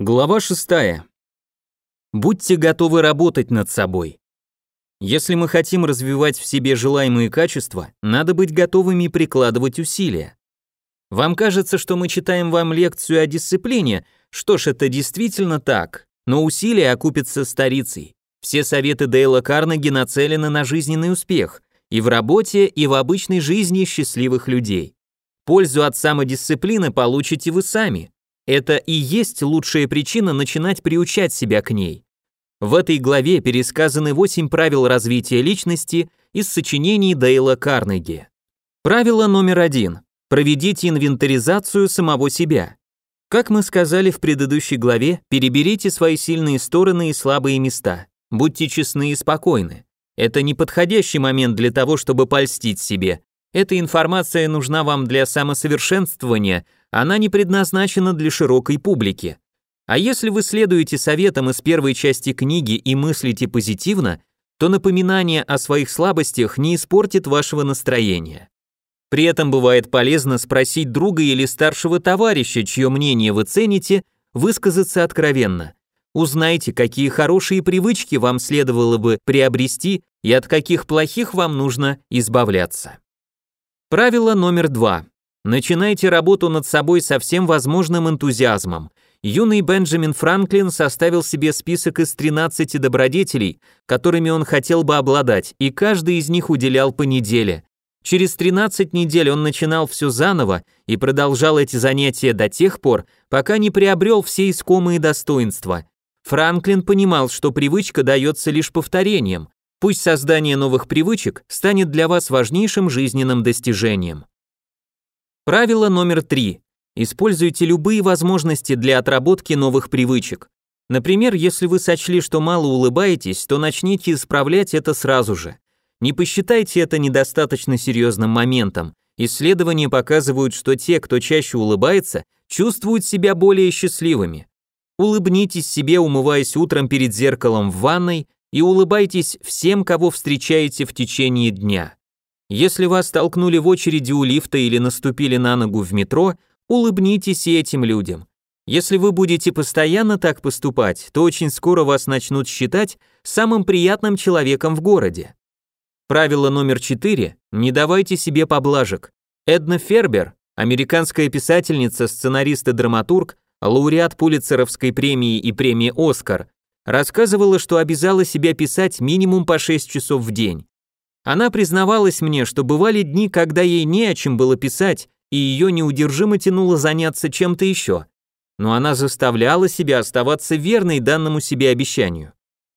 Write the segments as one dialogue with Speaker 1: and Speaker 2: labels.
Speaker 1: Глава 6. Будьте готовы работать над собой. Если мы хотим развивать в себе желаемые качества, надо быть готовыми прикладывать усилия. Вам кажется, что мы читаем вам лекцию о дисциплине, что ж, это действительно так, но усилия окупятся старицей. Все советы Дейла Карнеги нацелены на жизненный успех и в работе, и в обычной жизни счастливых людей. Пользу от самодисциплины получите вы сами, это и есть лучшая причина начинать приучать себя к ней. В этой главе пересказаны 8 правил развития личности из сочинений Дейла Карнеги. Правило номер один. Проведите инвентаризацию самого себя. Как мы сказали в предыдущей главе, переберите свои сильные стороны и слабые места. Будьте честны и спокойны. Это неподходящий момент для того, чтобы польстить себе. Эта информация нужна вам для самосовершенствования, она не предназначена для широкой публики. А если вы следуете советам из первой части книги и мыслите позитивно, то напоминание о своих слабостях не испортит вашего настроения. При этом бывает полезно спросить друга или старшего товарища, чье мнение вы цените, высказаться откровенно. Узнайте, какие хорошие привычки вам следовало бы приобрести и от каких плохих вам нужно избавляться. Правило номер два. Начинайте работу над собой со всем возможным энтузиазмом. Юный Бенджамин Франклин составил себе список из 13 добродетелей, которыми он хотел бы обладать, и каждый из них уделял по неделе. Через 13 недель он начинал все заново и продолжал эти занятия до тех пор, пока не приобрел все искомые достоинства. Франклин понимал, что привычка дается лишь повторением. Пусть создание новых привычек станет для вас важнейшим жизненным достижением. Правило номер три. Используйте любые возможности для отработки новых привычек. Например, если вы сочли, что мало улыбаетесь, то начните исправлять это сразу же. Не посчитайте это недостаточно серьезным моментом. Исследования показывают, что те, кто чаще улыбается, чувствуют себя более счастливыми. Улыбнитесь себе, умываясь утром перед зеркалом в ванной, и улыбайтесь всем, кого встречаете в течение дня. Если вас толкнули в очереди у лифта или наступили на ногу в метро, улыбнитесь этим людям. Если вы будете постоянно так поступать, то очень скоро вас начнут считать самым приятным человеком в городе. Правило номер четыре – не давайте себе поблажек. Эдна Фербер, американская писательница, сценарист и драматург, лауреат Пулитцеровской премии и премии «Оскар», рассказывала, что обязала себя писать минимум по 6 часов в день. Она признавалась мне, что бывали дни, когда ей не о чем было писать, и ее неудержимо тянуло заняться чем-то еще. Но она заставляла себя оставаться верной данному себе обещанию.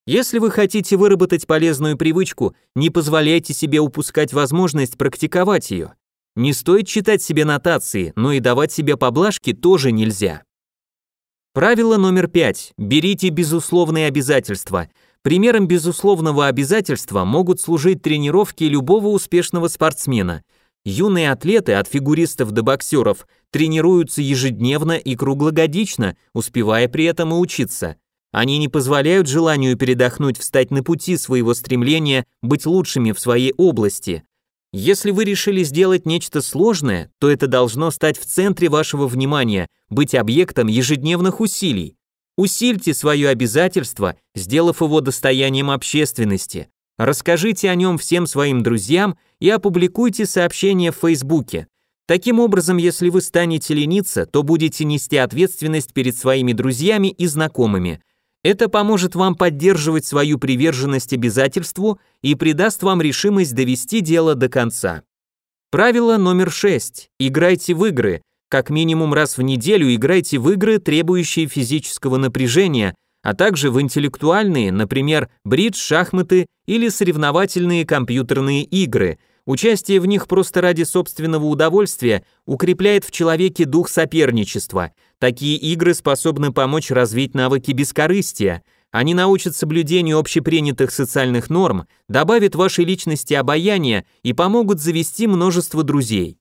Speaker 1: Если вы хотите выработать полезную привычку, не позволяйте себе упускать возможность практиковать ее. Не стоит читать себе нотации, но и давать себе поблажки тоже нельзя. Правило номер пять. Берите безусловные обязательства. Примером безусловного обязательства могут служить тренировки любого успешного спортсмена. Юные атлеты, от фигуристов до боксеров, тренируются ежедневно и круглогодично, успевая при этом и учиться. Они не позволяют желанию передохнуть встать на пути своего стремления быть лучшими в своей области. Если вы решили сделать нечто сложное, то это должно стать в центре вашего внимания, быть объектом ежедневных усилий. Усильте свое обязательство, сделав его достоянием общественности. Расскажите о нем всем своим друзьям и опубликуйте сообщение в Фейсбуке. Таким образом, если вы станете лениться, то будете нести ответственность перед своими друзьями и знакомыми – это поможет вам поддерживать свою приверженность обязательству и придаст вам решимость довести дело до конца. Правило номер 6. Играйте в игры. Как минимум раз в неделю играйте в игры, требующие физического напряжения, а также в интеллектуальные, например, бридж, шахматы или соревновательные компьютерные игры – Участие в них просто ради собственного удовольствия укрепляет в человеке дух соперничества. Такие игры способны помочь развить навыки бескорыстия. Они научат соблюдению общепринятых социальных норм, добавят вашей личности обаяния и помогут завести множество друзей.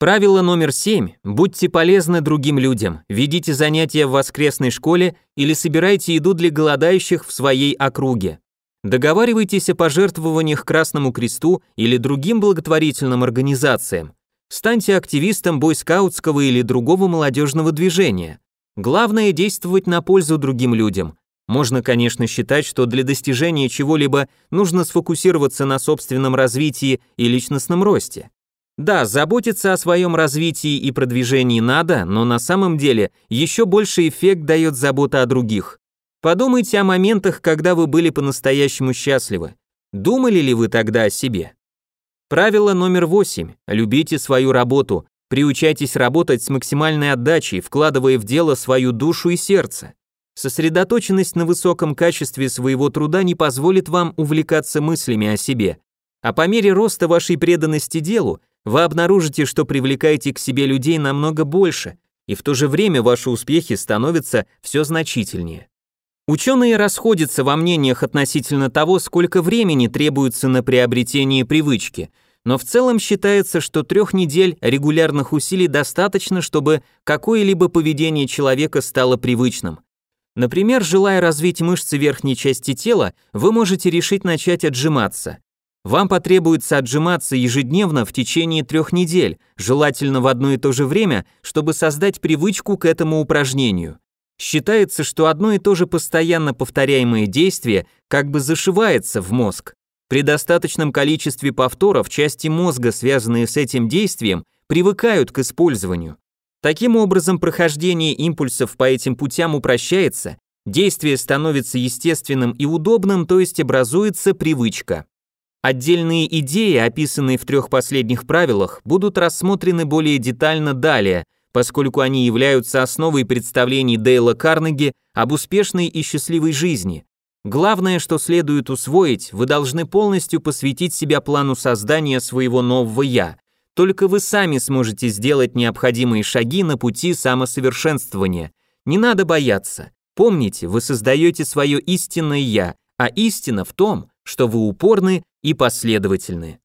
Speaker 1: Правило номер семь. Будьте полезны другим людям. Ведите занятия в воскресной школе или собирайте еду для голодающих в своей округе. Договаривайтесь о пожертвованиях Красному Кресту или другим благотворительным организациям. Станьте активистом бойскаутского или другого молодежного движения. Главное действовать на пользу другим людям. Можно, конечно, считать, что для достижения чего-либо нужно сфокусироваться на собственном развитии и личностном росте. Да, заботиться о своем развитии и продвижении надо, но на самом деле еще больше эффект дает забота о других. Подумайте о моментах, когда вы были по-настоящему счастливы. Думали ли вы тогда о себе? Правило номер восемь. Любите свою работу. Приучайтесь работать с максимальной отдачей, вкладывая в дело свою душу и сердце. Сосредоточенность на высоком качестве своего труда не позволит вам увлекаться мыслями о себе. А по мере роста вашей преданности делу, вы обнаружите, что привлекаете к себе людей намного больше, и в то же время ваши успехи становятся все значительнее. Ученые расходятся во мнениях относительно того, сколько времени требуется на приобретение привычки, но в целом считается, что трех недель регулярных усилий достаточно, чтобы какое-либо поведение человека стало привычным. Например, желая развить мышцы верхней части тела, вы можете решить начать отжиматься. Вам потребуется отжиматься ежедневно в течение трех недель, желательно в одно и то же время, чтобы создать привычку к этому упражнению. Считается, что одно и то же постоянно повторяемое действие как бы зашивается в мозг. При достаточном количестве повторов части мозга, связанные с этим действием, привыкают к использованию. Таким образом, прохождение импульсов по этим путям упрощается, действие становится естественным и удобным, то есть образуется привычка. Отдельные идеи, описанные в трех последних правилах, будут рассмотрены более детально далее, поскольку они являются основой представлений Дейла Карнеги об успешной и счастливой жизни. Главное, что следует усвоить, вы должны полностью посвятить себя плану создания своего нового «я». Только вы сами сможете сделать необходимые шаги на пути самосовершенствования. Не надо бояться. Помните, вы создаете свое истинное «я», а истина в том, что вы упорны и последовательны.